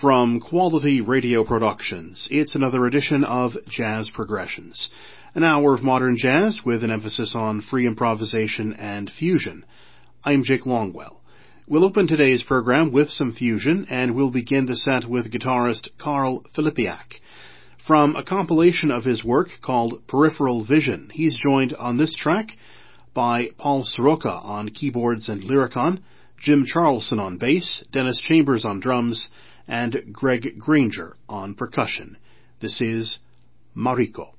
From Quality Radio Productions, it's another edition of Jazz Progressions, an hour of modern jazz with an emphasis on free improvisation and fusion. I'm Jake Longwell. We'll open today's program with some fusion, and we'll begin the set with guitarist Carl Filipiak. From a compilation of his work called Peripheral Vision, he's joined on this track by Paul Soroka on keyboards and lyricon, Jim Charleston on bass, Dennis Chambers on drums, and Greg Granger on percussion. This is Mariko.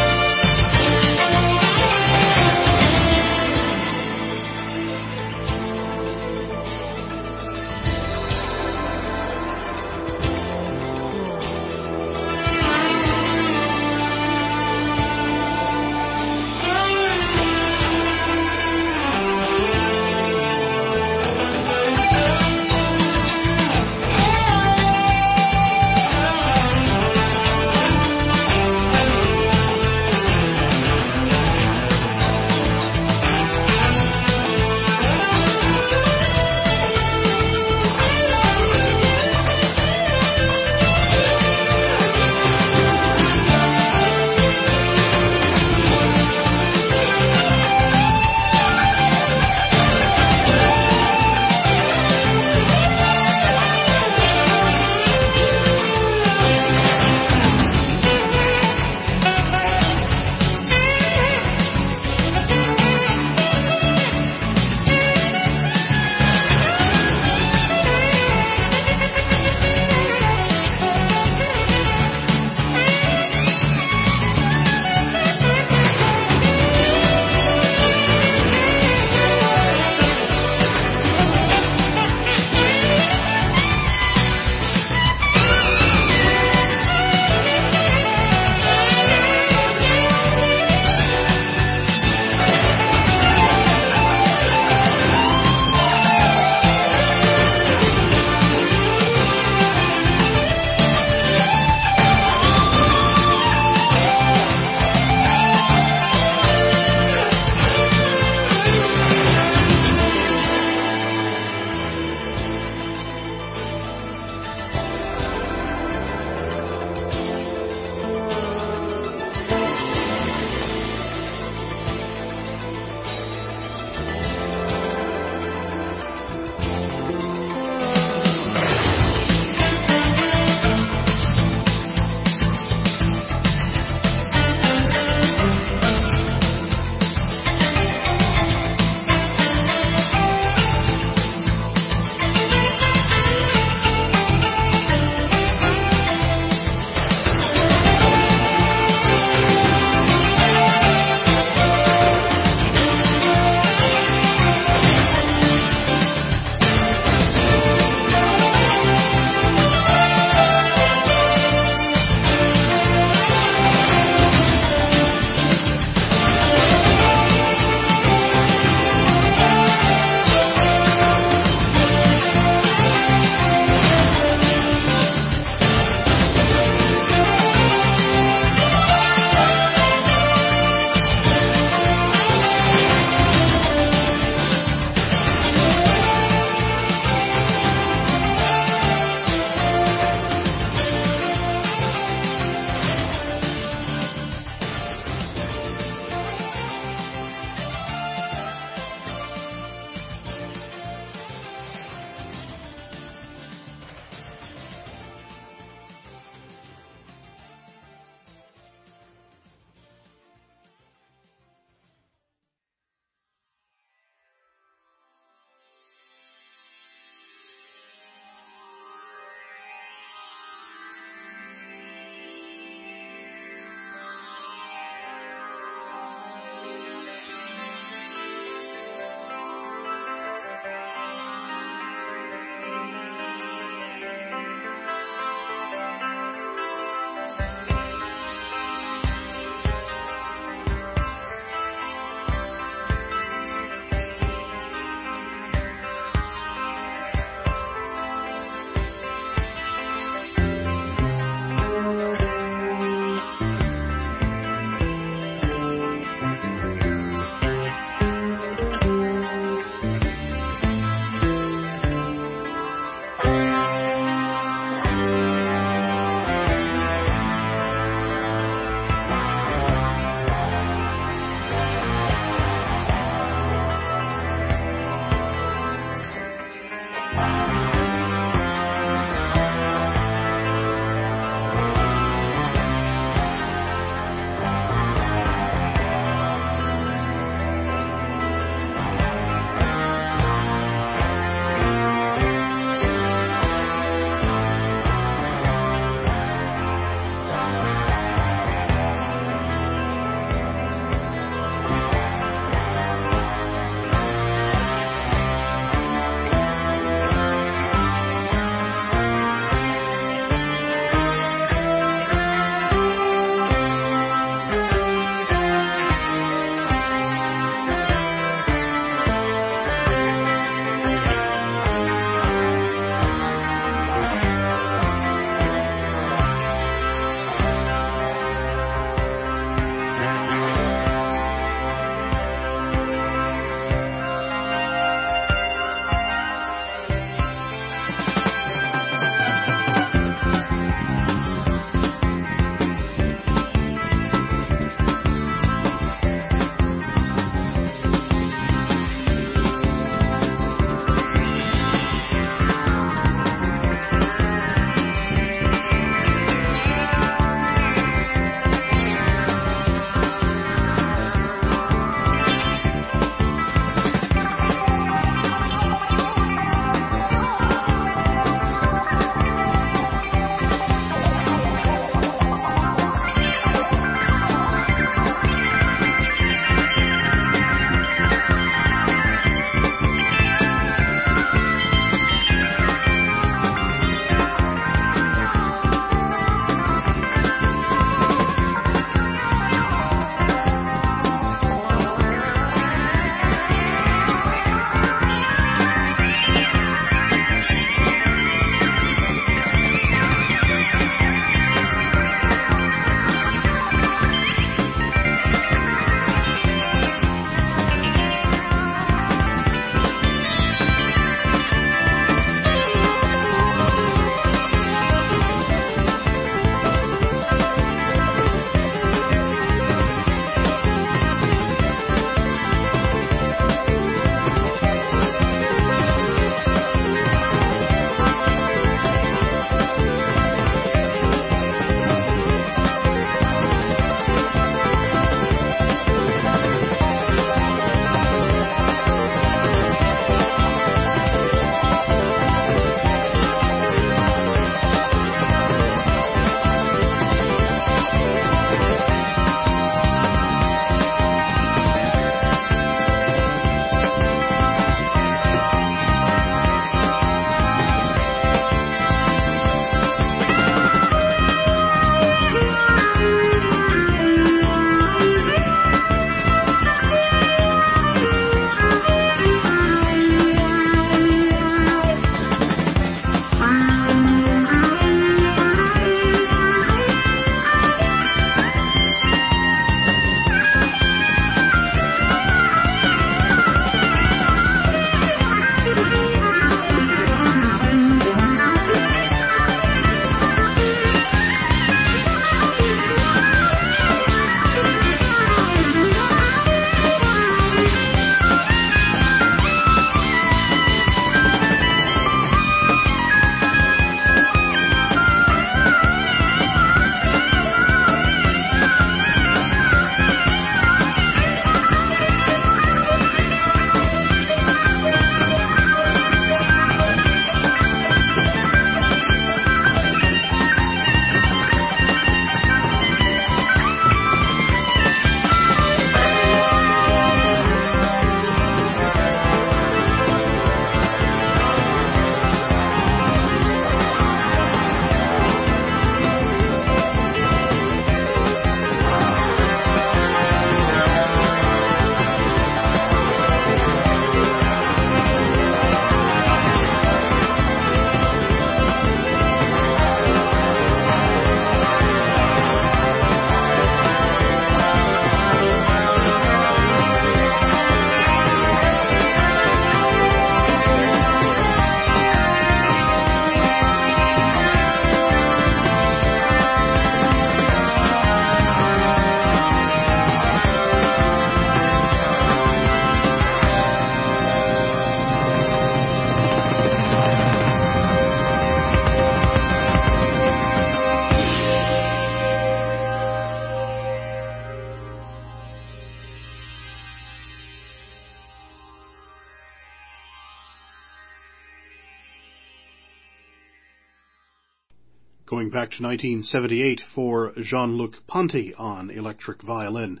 Going to 1978 for Jean-Luc Ponty on electric violin.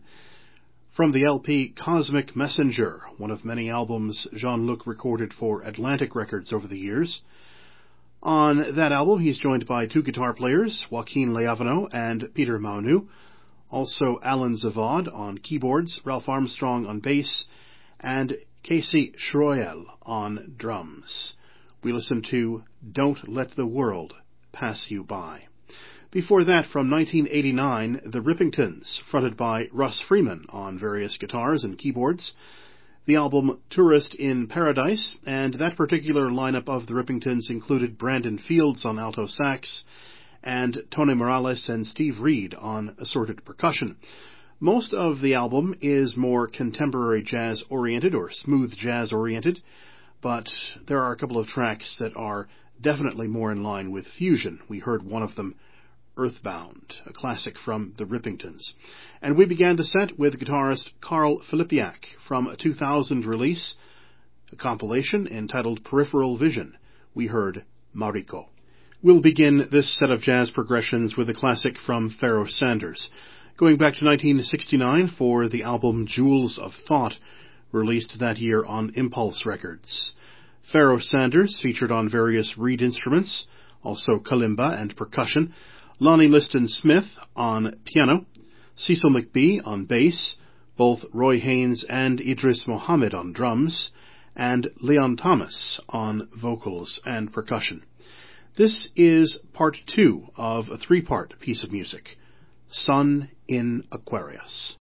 From the LP Cosmic Messenger, one of many albums Jean-Luc recorded for Atlantic Records over the years. On that album, he's joined by two guitar players, Joaquin Lievano and Peter Maunu, also Alan Zavod on keyboards, Ralph Armstrong on bass, and Casey Scheuerell on drums. We listen to Don't Let the World Pass You By. Before that, from 1989, the Rippingtons, fronted by Russ Freeman on various guitars and keyboards. The album Tourist in Paradise, and that particular lineup of the Rippingtons included Brandon Fields on alto sax, and Tony Morales and Steve Reed on assorted percussion. Most of the album is more contemporary jazz oriented or smooth jazz oriented, but there are a couple of tracks that are definitely more in line with fusion. We heard one of them, Earthbound, a classic from the Rippingtons. And we began the set with guitarist Carl Filipiak from a 2000 release, a compilation entitled Peripheral Vision. We heard Mariko. We'll begin this set of jazz progressions with a classic from Pharoah Sanders, going back to 1969 for the album Jewels of Thought, released that year on Impulse Records. Pharoah Sanders featured on various reed instruments, also kalimba and percussion, Lonnie Liston Smith on piano, Cecil McBee on bass, both Roy Haynes and Idris Muhammad on drums, and Leon Thomas on vocals and percussion. This is part two of a three-part piece of music, Sun in Aquarius.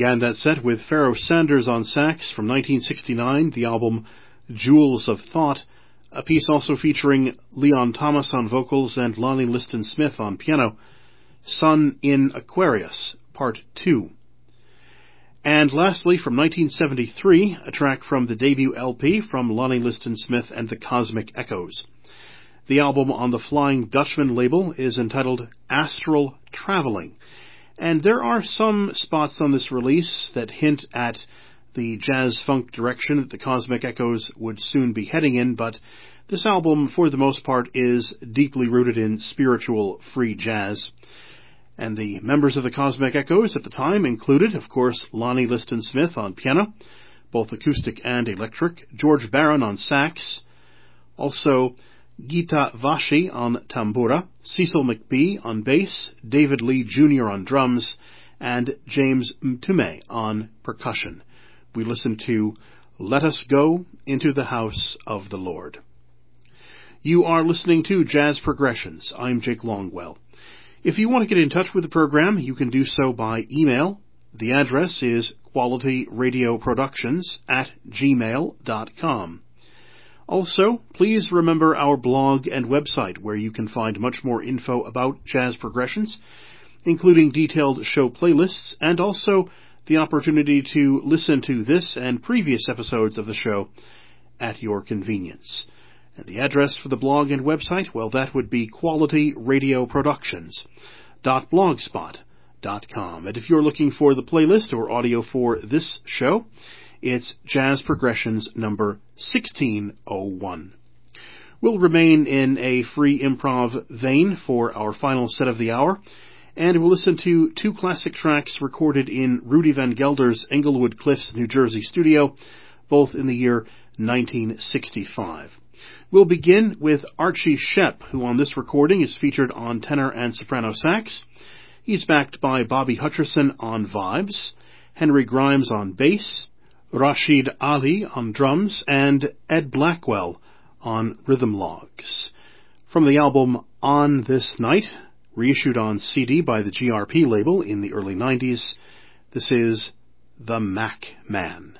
Began that set with Pharoah Sanders on sax from 1969, the album Jewels of Thought, a piece also featuring Leon Thomas on vocals and Lonnie Liston Smith on piano, Sun in Aquarius, Part 2. And lastly, from 1973, a track from the debut LP from Lonnie Liston Smith and the Cosmic Echoes. The album on the Flying Dutchman label is entitled Astral Traveling, and there are some spots on this release that hint at the jazz funk direction that the Cosmic Echoes would soon be heading in, but this album, for the most part, is deeply rooted in spiritual free jazz. And the members of the Cosmic Echoes at the time included, of course, Lonnie Liston Smith on piano, both acoustic and electric, George Barron on sax, also Gita Vashi on tambura, Cecil McBee on bass, David Lee Jr. on drums, and James Mtume on percussion. We listen to Let Us Go into the House of the Lord. You are listening to Jazz Progressions. I'm Jake Longwell. If you want to get in touch with the program, you can do so by email. The address is qualityradioproductions at gmail.com. Also, please remember our blog and website where you can find much more info about jazz progressions, including detailed show playlists and also the opportunity to listen to this and previous episodes of the show at your convenience. And the address for the blog and website, well, that would be qualityradioproductions.blogspot.com. And if you're looking for the playlist or audio for this show, it's Jazz Progressions number 1601. We'll remain in a free improv vein for our final set of the hour, and we'll listen to two classic tracks recorded in Rudy Van Gelder's Englewood Cliffs, New Jersey studio, both in the year 1965. We'll begin with Archie Shepp, who on this recording is featured on tenor and soprano sax. He's backed by Bobby Hutcherson on vibes, Henry Grimes on bass, Rashied Ali on drums, and Ed Blackwell on rhythm logs. From the album On This Night, reissued on CD by the GRP label in the early 90s, this is The Mac Man.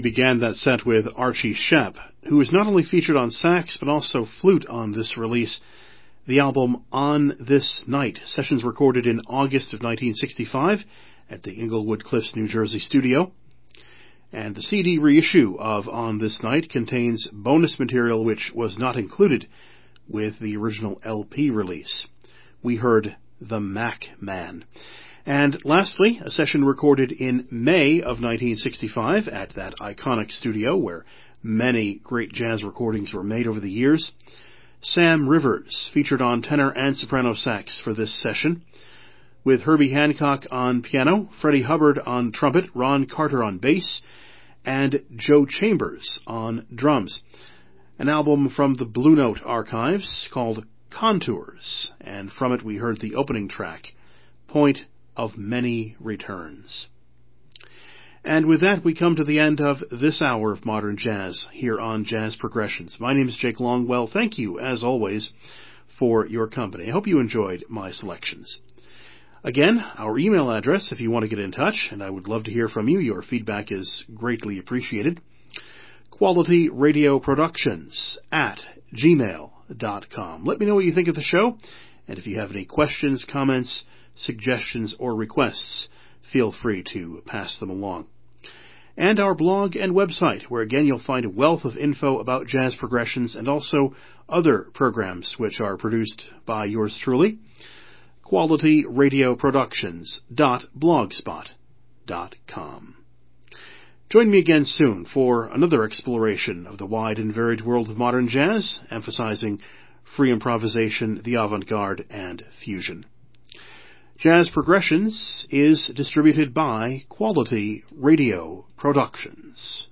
Began that set with Archie Shepp, who is not only featured on sax but also flute on this release. The album On This Night, sessions recorded in August of 1965 at the Englewood Cliffs, New Jersey studio. And the CD reissue of On This Night contains bonus material which was not included with the original LP release. We heard The Mac Man. And lastly, a session recorded in May of 1965 at that iconic studio where many great jazz recordings were made over the years. Sam Rivers featured on tenor and soprano sax for this session, with Herbie Hancock on piano, Freddie Hubbard on trumpet, Ron Carter on bass, and Joe Chambers on drums. An album from the Blue Note archives called Contours, and from it we heard the opening track, Point of Many Returns. And with that, we come to the end of this hour of modern jazz here on Jazz Progressions. My name is Jake Longwell. Thank you, as always, for your company. I hope you enjoyed my selections. Again, our email address if you want to get in touch, and I would love to hear from you. Your feedback is greatly appreciated. Quality Radio Productions at gmail.com. Let me know what you think of the show, and if you have any questions, comments, suggestions, or requests, feel free to pass them along. And our blog and website, where again you'll find a wealth of info about jazz progressions and also other programs which are produced by yours truly. QualityRadioProductions.blogspot.com. Join me again soon for another exploration of the wide and varied world of modern jazz, emphasizing free improvisation, the avant-garde, and fusion. Jazz Progressions is distributed by Quality Radio Productions.